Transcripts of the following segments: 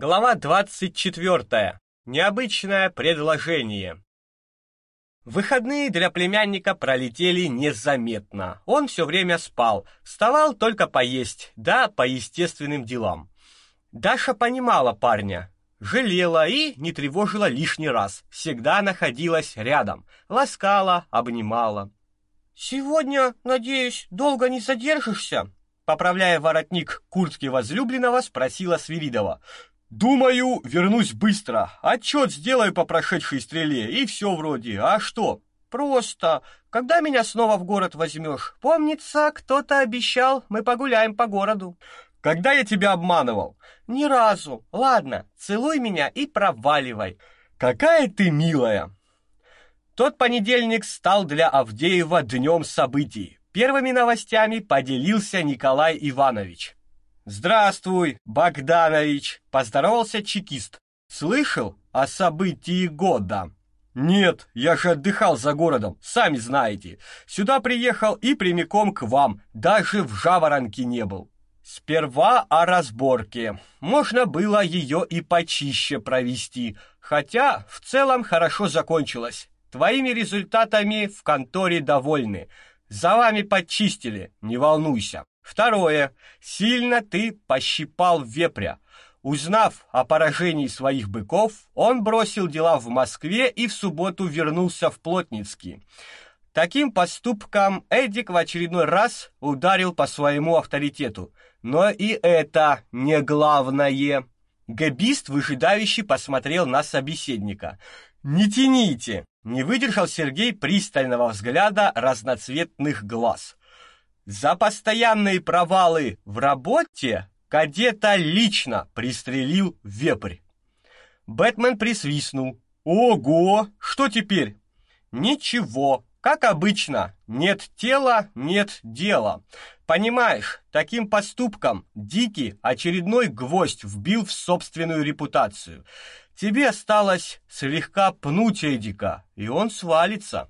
Глава 24. Необычное предложение. Выходные для племянника пролетели незаметно. Он все время спал, вставал только поесть, да по естественным делам. Даша понимала парня, жалела и не тревожила лишний раз. Всегда находилась рядом, ласкала, обнимала. Сегодня, надеюсь, долго не задержишься? Поправляя воротник куртки возлюбленного, спросила Свиридова. Думаю, вернусь быстро. Отчет сделаю по прошедшей стреле и все вроде. А что? Просто. Когда меня снова в город возьмешь? Помнится, кто-то обещал, мы погуляем по городу. Когда я тебя обманывал? Ни разу. Ладно, целуй меня и проваливай. Какая ты милая. Тот понедельник стал для Авдеева днем событий. Первыми новостями поделился Николай Иванович. Здравствуй, Богданович, поздоровался чекист. Слышал о событии года? Нет, я же отдыхал за городом, сами знаете. Сюда приехал и прямиком к вам, даже в Жаворонке не был. Сперва о разборке. Можно было ее и почище провести, хотя в целом хорошо закончилось. Твоими результатами в конторе довольны. За вами подчистили, не волнуйся. Второе. Сильно ты пощипал вепря. Узнав о поражении своих быков, он бросил дела в Москве и в субботу вернулся в Плотницкий. Таким поступком Эдик в очередной раз ударил по своему авторитету. Но и это не главное. Габист выжидающе посмотрел на собеседника. «Не тяните!» — не выдержал Сергей пристального взгляда разноцветных глаз. За постоянные провалы в работе кадета лично пристрелил вепрь. Бэтмен присвистнул. Ого, что теперь? Ничего, как обычно. Нет тела, нет дела. Понимаешь, таким поступком Дикий очередной гвоздь вбил в собственную репутацию. Тебе осталось слегка пнуть Эдика, и он свалится.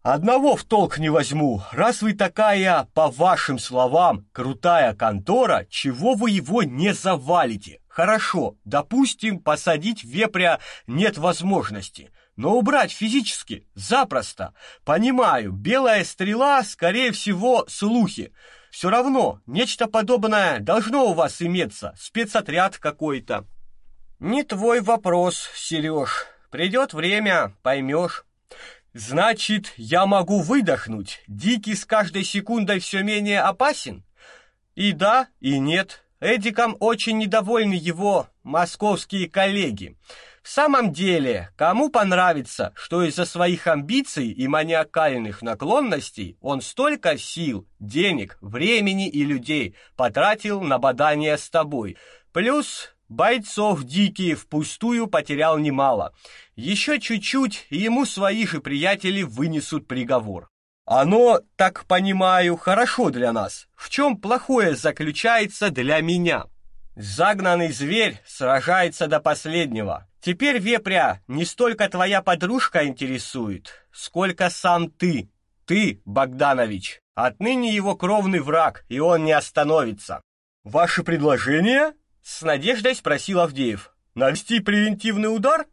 Одного в толк не возьму. Раз вы такая, по вашим словам, крутая контора, чего вы его не завалите? Хорошо, допустим, посадить вепря нет возможности, но убрать физически запросто. Понимаю, белая стрела, скорее всего, слухи. Все равно нечто подобное должно у вас иметься, спецотряд какой-то. Не твой вопрос, Сереж. Придет время, поймешь. Значит, я могу выдохнуть. Дикий с каждой секундой все менее опасен? И да, и нет. Эдиком очень недовольны его московские коллеги. В самом деле, кому понравится, что из-за своих амбиций и маниакальных наклонностей он столько сил, денег, времени и людей потратил на бадание с тобой? Плюс бойцов дикие впустую потерял немало. Еще чуть-чуть, и ему свои же приятели вынесут приговор. Оно, так понимаю, хорошо для нас. В чем плохое заключается для меня? Загнанный зверь сражается до последнего. Теперь вепря не столько твоя подружка интересует, сколько сам ты. Ты, Богданович, отныне его кровный враг, и он не остановится. Ваше предложение? С надеждой спросил Авдеев. Навести превентивный удар?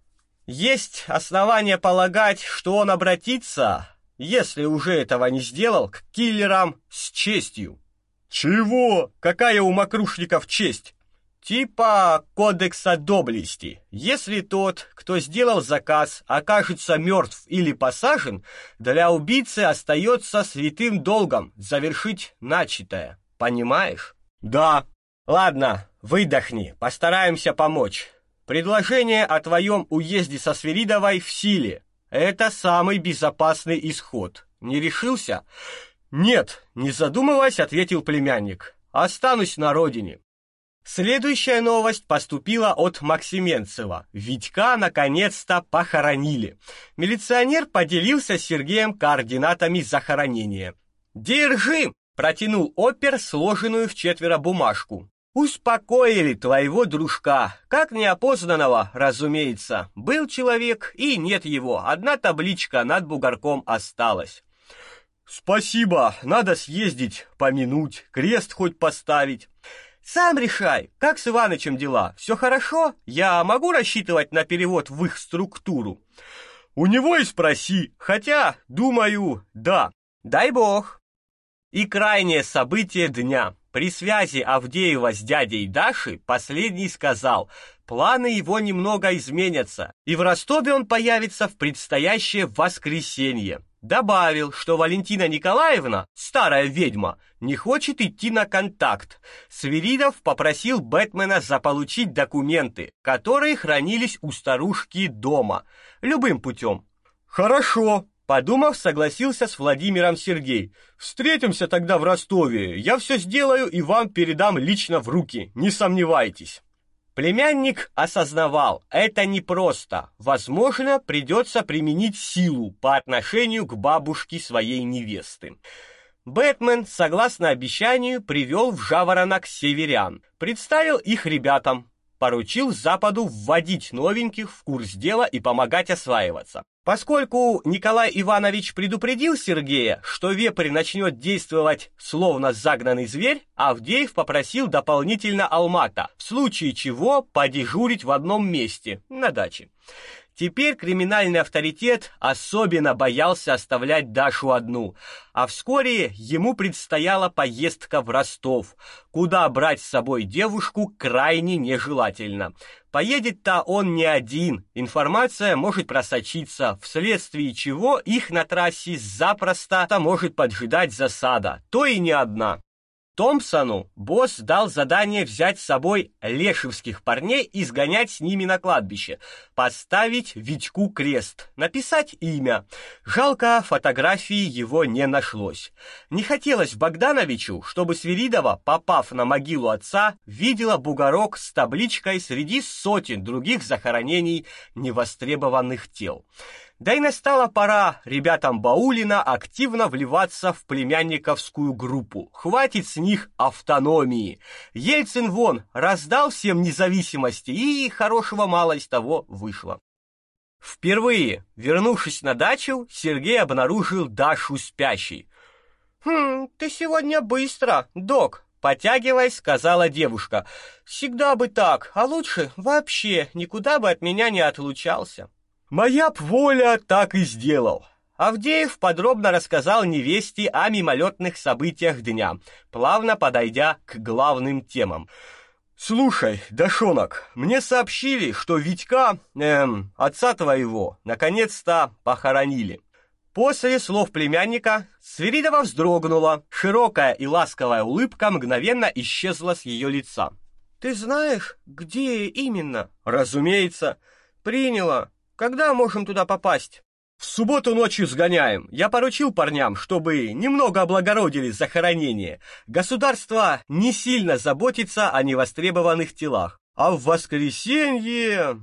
Есть основания полагать, что он обратится, если уже этого не сделал, к киллерам с честью. Чего? Какая у мокрушников честь? Типа кодекса доблести. Если тот, кто сделал заказ, окажется мертв или посажен, для убийцы остается святым долгом завершить начатое. Понимаешь? Да. Ладно, выдохни, постараемся помочь. Предложение о твоем уезде со Свиридовой в силе. Это самый безопасный исход. Не решился? Нет, не задумываясь, ответил племянник. Останусь на родине. Следующая новость поступила от Максименцева. Витька наконец-то похоронили. Милиционер поделился с Сергеем координатами захоронения. «Держи!» – протянул опер сложенную в четверо бумажку. Успокоили твоего дружка, как неопознанного, разумеется. Был человек и нет его. Одна табличка над бугорком осталась. Спасибо, надо съездить, помянуть, крест хоть поставить. Сам решай, как с Иванычем дела? Все хорошо? Я могу рассчитывать на перевод в их структуру? У него и спроси. Хотя, думаю, да. Дай бог. И крайнее событие дня. При связи Авдеева с дядей Даши последний сказал, планы его немного изменятся, и в Ростове он появится в предстоящее воскресенье. Добавил, что Валентина Николаевна, старая ведьма, не хочет идти на контакт. Свиридов попросил Бэтмена заполучить документы, которые хранились у старушки дома, любым путем. Хорошо, подумав, согласился с Владимиром Сергей. Встретимся тогда в Ростове. Я все сделаю и вам передам лично в руки, не сомневайтесь. Племянник осознавал, это непросто. Возможно, придется применить силу по отношению к бабушке своей невесты. Бэтмен, согласно обещанию, привел в Жаворонок северян, представил их ребятам, поручил Западу вводить новеньких в курс дела и помогать осваиваться. Поскольку Николай Иванович предупредил Сергея, что вепрь начнет действовать словно загнанный зверь, Авдеев попросил дополнительно Алмата, в случае чего подежурить в одном месте, на даче. Теперь криминальный авторитет особенно боялся оставлять Дашу одну, а вскоре ему предстояла поездка в Ростов, куда брать с собой девушку крайне нежелательно. Поедет-то он не один, информация может просочиться, вследствие чего их на трассе запросто может поджидать засада, то и не одна. Томпсону босс дал задание взять с собой лешевских парней и сгонять с ними на кладбище, поставить Витьку крест, написать имя. Жалко, фотографии его не нашлось. Не хотелось Богдановичу, чтобы Свиридова, попав на могилу отца, видела бугорок с табличкой среди сотен других захоронений невостребованных тел. Да и настала пора ребятам Баулина активно вливаться в племянниковскую группу. Хватит с них автономии. Ельцин вон раздал всем независимости, и хорошего мало из того вышло. Впервые, вернувшись на дачу, Сергей обнаружил Дашу спящей. «Хм, ты сегодня быстро, док», потягиваясь, сказала девушка. «Всегда бы так, а лучше вообще никуда бы от меня не отлучался». Моя б воля так и сделал. Авдеев подробно рассказал невесте о мимолетных событиях дня, плавно подойдя к главным темам. Слушай, Дашонок, мне сообщили, что Витька, эм, отца твоего, наконец-то похоронили. После слов племянника Свиридова вздрогнула, широкая и ласковая улыбка мгновенно исчезла с ее лица. Ты знаешь, где именно? Разумеется, приняла. Когда можем туда попасть? В субботу ночью сгоняем. Я поручил парням, чтобы немного облагородили захоронение. Государство не сильно заботится о невостребованных телах. А в воскресенье...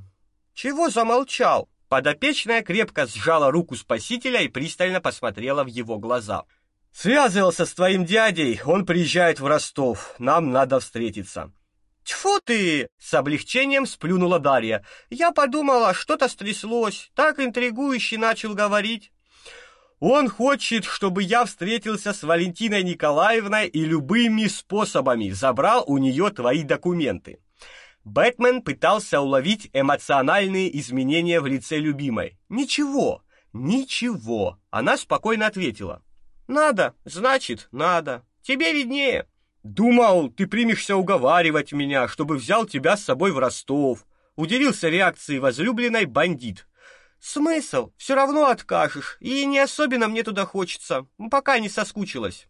Чего замолчал? Подопечная крепко сжала руку спасителя и пристально посмотрела в его глаза. Связывался с твоим дядей, он приезжает в Ростов. Нам надо встретиться. Тьфу ты, с облегчением сплюнула Дарья. Я подумала, что-то стряслось. Так интригующе начал говорить. Он хочет, чтобы я встретился с Валентиной Николаевной и любыми способами забрал у нее твои документы. Бэтмен пытался уловить эмоциональные изменения в лице любимой. Ничего, ничего. Она спокойно ответила: "Надо, значит, надо. Тебе виднее". Думал, ты примешься уговаривать меня, чтобы взял тебя с собой в Ростов. Удивился реакцией возлюбленной бандит. Смысл? Все равно откажешь, и не особенно мне туда хочется, пока не соскучилась.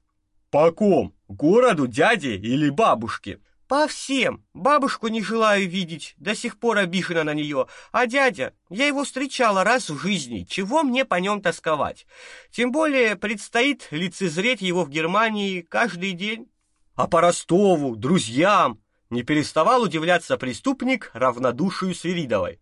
По ком? Городу, дяде или бабушке? По всем. Бабушку не желаю видеть, до сих пор обижена на нее. А дядя, я его встречала раз в жизни, чего мне по нем тосковать? Тем более предстоит лицезреть его в Германии каждый день. А по Ростову, друзьям, не переставал удивляться преступник равнодушию Свиридовой.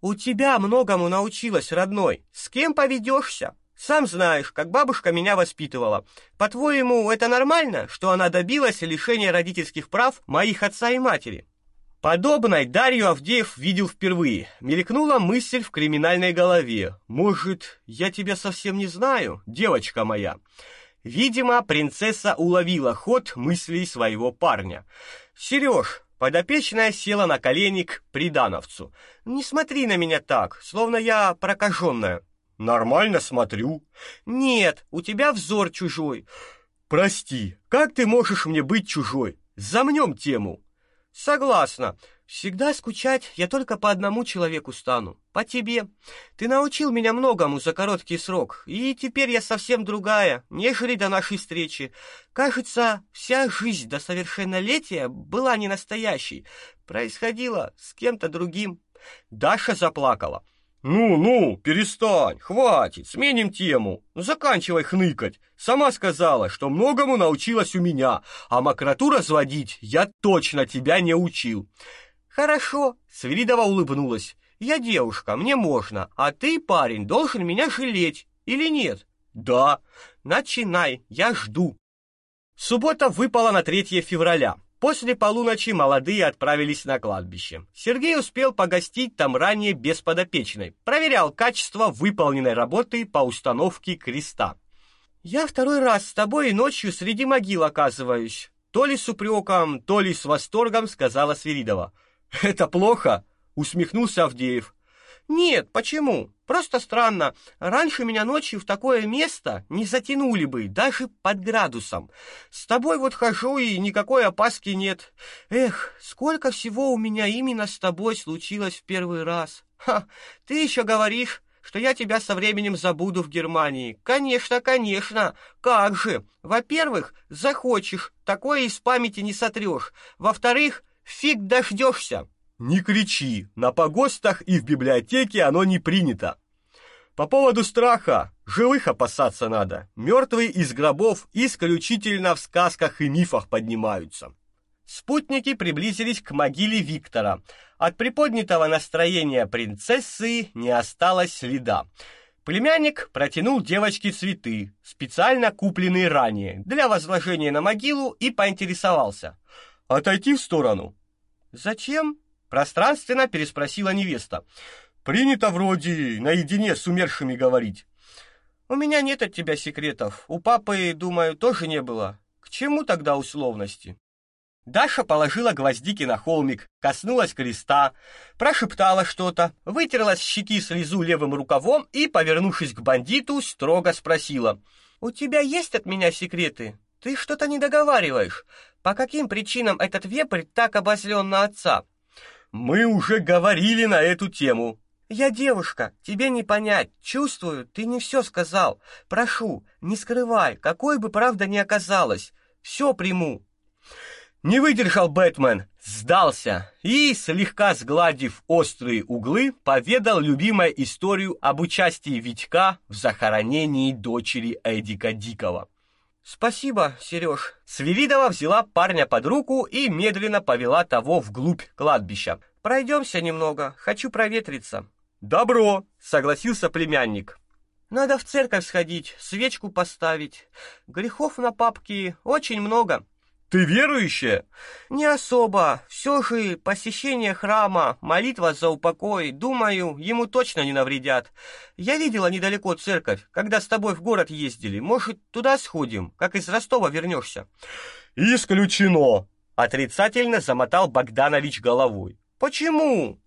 У тебя многому научилась, родной. С кем поведешься? Сам знаешь, как бабушка меня воспитывала. По-твоему, это нормально, что она добилась лишения родительских прав моих отца и матери? Подобной Дарью Авдеев видел впервые. Мелькнула мысль в криминальной голове. Может, я тебя совсем не знаю, девочка моя. Видимо, принцесса уловила ход мыслей своего парня. Сереж, подопечная села на колени к придановцу. Не смотри на меня так, словно я прокаженная. Нормально смотрю. Нет, у тебя взор чужой. Прости, как ты можешь мне быть чужой? Замнем тему. Согласна. Всегда скучать я только по одному человеку стану, по тебе. Ты научил меня многому за короткий срок, и теперь я совсем другая, нежели до нашей встречи. Кажется, вся жизнь до совершеннолетия была не настоящей, происходила с кем-то другим. Даша заплакала. «Ну-ну, перестань, хватит, сменим тему. Заканчивай хныкать. Сама сказала, что многому научилась у меня, а мокроту разводить я точно тебя не учил». «Хорошо», — Свиридова улыбнулась. «Я девушка, мне можно, а ты, парень, должен меня жалеть, или нет?» «Да». «Начинай, я жду». Суббота выпала на 3 февраля. После полуночи молодые отправились на кладбище. Сергей успел погостить там ранее без подопечной, проверял качество выполненной работы по установке креста. «Я второй раз с тобой ночью среди могил оказываюсь», то ли с упреком, то ли с восторгом сказала Свиридова. «Это плохо?» — усмехнулся Авдеев. Нет, почему? Просто странно. Раньше меня ночью в такое место не затянули бы, даже под градусом. С тобой вот хожу и никакой опаски нет. Эх, сколько всего у меня именно с тобой случилось в первый раз. Ха, ты еще говоришь, что я тебя со временем забуду в Германии. Конечно, конечно. Как же? Во-первых, захочешь, такое из памяти не сотрешь. Во-вторых, фиг дождешься. Не кричи, на погостах и в библиотеке оно не принято. По поводу страха, живых опасаться надо. Мертвые из гробов исключительно в сказках и мифах поднимаются. Спутники приблизились к могиле Виктора. От приподнятого настроения принцессы не осталось следа. Племянник протянул девочке цветы, специально купленные ранее, для возложения на могилу и поинтересовался: "Отойти в сторону?" "Зачем?" Пространственно переспросила невеста. Принято вроде наедине с умершими говорить. У меня нет от тебя секретов. У папы, думаю, тоже не было. К чему тогда условности? Даша положила гвоздики на холмик, коснулась креста, прошептала что-то, вытерла с щеки слезу левым рукавом и, повернувшись к бандиту, строго спросила: "У тебя есть от меня секреты? Ты что-то не договариваешь. По каким причинам этот вепрь так обозлен на отца?" Мы уже говорили на эту тему. Я девушка, тебе не понять. Чувствую, ты не все сказал. Прошу, не скрывай, какой бы правда ни оказалась. Все приму. Не выдержал Бэтмен, сдался и, слегка сгладив острые углы, поведал любимую историю об участии Витька в захоронении дочери Эдика Дикого. Спасибо, Сереж. Свиридова взяла парня под руку и медленно повела того вглубь кладбища. Пройдемся немного, хочу проветриться. Добро, согласился племянник. Надо в церковь сходить, свечку поставить. Грехов на папке очень много. Ты верующая? Не особо. Все же посещение храма, молитва за упокой, думаю, ему точно не навредят. Я видела недалеко церковь, когда с тобой в город ездили. Может, туда сходим, как из Ростова вернешься?» Исключено, отрицательно замотал Богданович головой. Почему?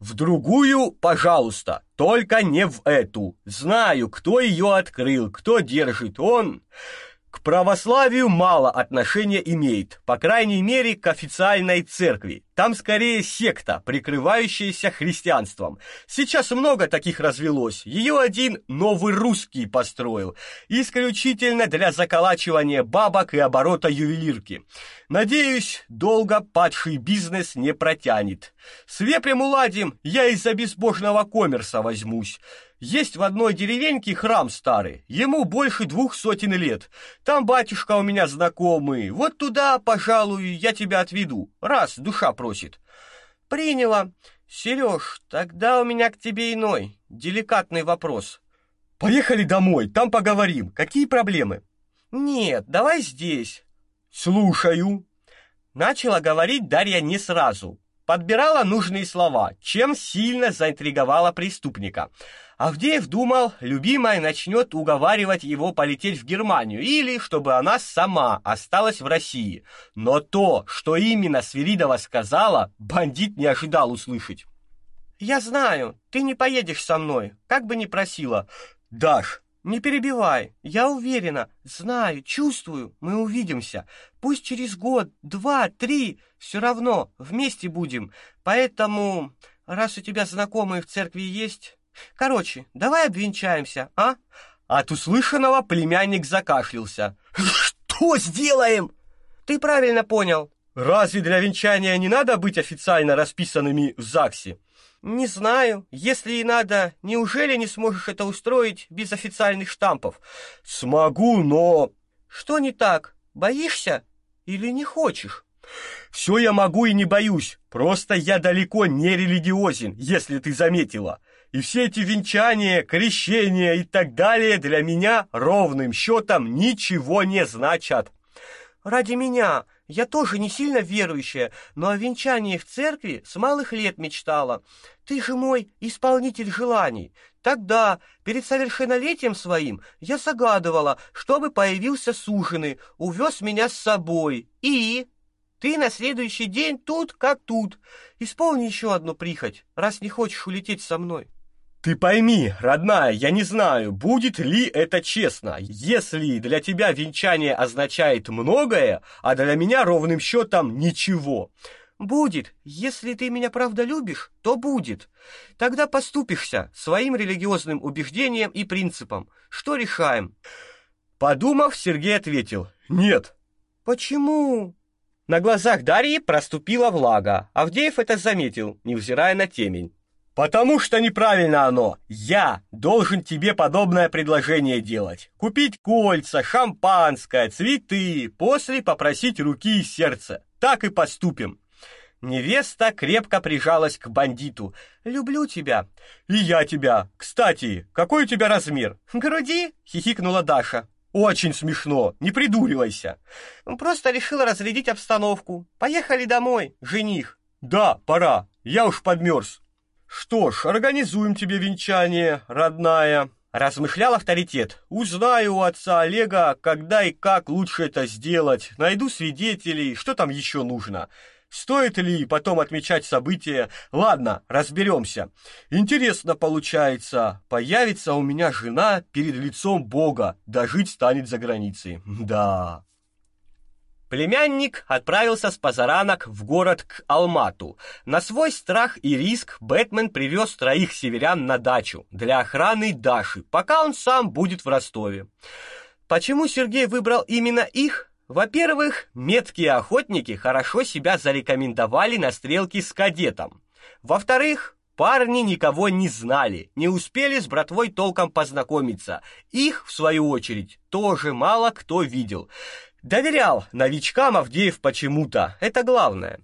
В другую, пожалуйста, только не в эту. Знаю, кто ее открыл, кто держит. Он к православию мало отношения имеет, по крайней мере, к официальной церкви. Там скорее секта, прикрывающаяся христианством. Сейчас много таких развелось. Ее один новый русский построил, исключительно для заколачивания бабок и оборота ювелирки. Надеюсь, долго падший бизнес не протянет. С вепрем уладим, я из-за безбожного коммерса возьмусь. Есть в одной деревеньке храм старый, ему больше двух сотен лет. Там батюшка у меня знакомый. Вот туда, пожалуй, я тебя отведу, раз душа просит. Приняла. Сереж, тогда у меня к тебе иной, деликатный вопрос. Поехали домой, там поговорим. Какие проблемы? Нет, давай здесь. Слушаю. Начала говорить Дарья не сразу. подбирала нужные слова, чем сильно заинтриговала преступника. Авдеев думал, любимая начнет уговаривать его полететь в Германию или чтобы она сама осталась в России. Но то, что именно Свиридова сказала, бандит не ожидал услышать. Я знаю, ты не поедешь со мной, как бы ни просила. Даш, не перебивай. Я уверена, знаю, чувствую, мы увидимся. Пусть через год, два, три, все равно вместе будем. Поэтому, раз у тебя знакомые в церкви есть, короче, давай обвенчаемся, а? От услышанного племянник закашлялся. Что сделаем? Ты правильно понял. Разве для венчания не надо быть официально расписанными в ЗАГСе? Не знаю, если и надо, неужели не сможешь это устроить без официальных штампов? Смогу, но что не так? Боишься или не хочешь? Все я могу и не боюсь. Просто я далеко не религиозен, если ты заметила. И все эти венчания, крещения и так далее для меня ровным счетом ничего не значат. Ради меня я тоже не сильно верующая, но о венчании в церкви с малых лет мечтала. Ты же мой исполнитель желаний. Тогда, перед совершеннолетием своим, я загадывала, чтобы появился суженый, увез меня с собой. И ты на следующий день тут как тут. Исполни еще одну прихоть, раз не хочешь улететь со мной. Ты пойми, родная, я не знаю, будет ли это честно. Если для тебя венчание означает многое, а для меня ровным счетом ничего. Будет. Если ты меня правда любишь, то будет. Тогда поступишься своим религиозным убеждением и принципом. Что решаем? Подумав, Сергей ответил: "Нет". Почему? На глазах Дарьи проступила влага. Авдеев это заметил, невзирая на темень. Потому что неправильно оно. Я должен тебе подобное предложение делать. Купить кольца, шампанское, цветы, после попросить руки и сердца. Так и поступим. Невеста крепко прижалась к бандиту. Люблю тебя. И я тебя. Кстати, какой у тебя размер? Груди? хихикнула Даша. Очень смешно. Не придуривайся. Просто решила разрядить обстановку. Поехали домой, жених. Да, пора. Я уж подмерз. Что ж, организуем тебе венчание, родная, размышлял авторитет. Узнаю у отца Олега, когда и как лучше это сделать. Найду свидетелей, что там еще нужно. Стоит ли потом отмечать события? Ладно, разберемся. Интересно получается. Появится у меня жена перед лицом Бога, да жить станет за границей. Да. Племянник отправился с позаранок в город к Алмату. На свой страх и риск Бэтмен привез троих северян на дачу для охраны Даши, пока он сам будет в Ростове. Почему Сергей выбрал именно их? Во-первых, меткие охотники хорошо себя зарекомендовали на стрелке с кадетом. Во-вторых, парни никого не знали, не успели с братвой толком познакомиться. Их, в свою очередь, тоже мало кто видел. Доверял новичкам Авдеев почему-то. Это главное.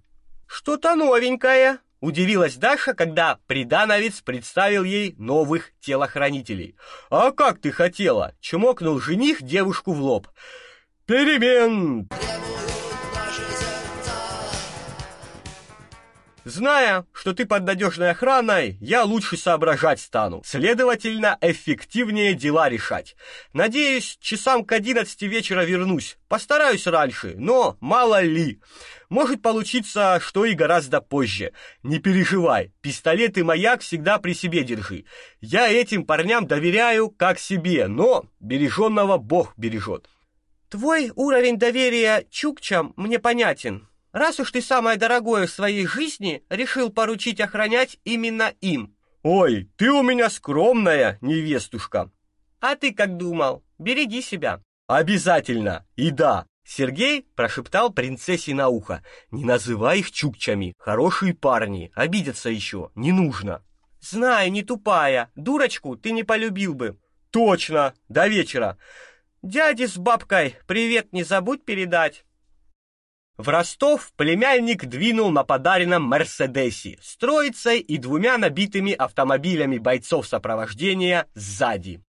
Что-то новенькое, удивилась Даша, когда придановец представил ей новых телохранителей. А как ты хотела? чмокнул жених девушку в лоб. Перемен. Зная, что ты под надежной охраной, я лучше соображать стану. Следовательно, эффективнее дела решать. Надеюсь, часам к 11 вечера вернусь. Постараюсь раньше, но мало ли. Может получиться, что и гораздо позже. Не переживай, пистолет и маяк всегда при себе держи. Я этим парням доверяю как себе, но береженного Бог бережет. Твой уровень доверия чукчам мне понятен. Раз уж ты самое дорогое в своей жизни решил поручить охранять именно им. Ой, ты у меня скромная невестушка. А ты как думал? Береги себя. Обязательно. И да, Сергей прошептал принцессе на ухо: "Не называй их чукчами. Хорошие парни, обидятся еще. Не нужно". Знаю, не тупая. Дурочку ты не полюбил бы. Точно. До вечера. Дяде с бабкой привет не забудь передать. В Ростов племянник двинул на подаренном Мерседесе с троицей и двумя набитыми автомобилями бойцов сопровождения сзади.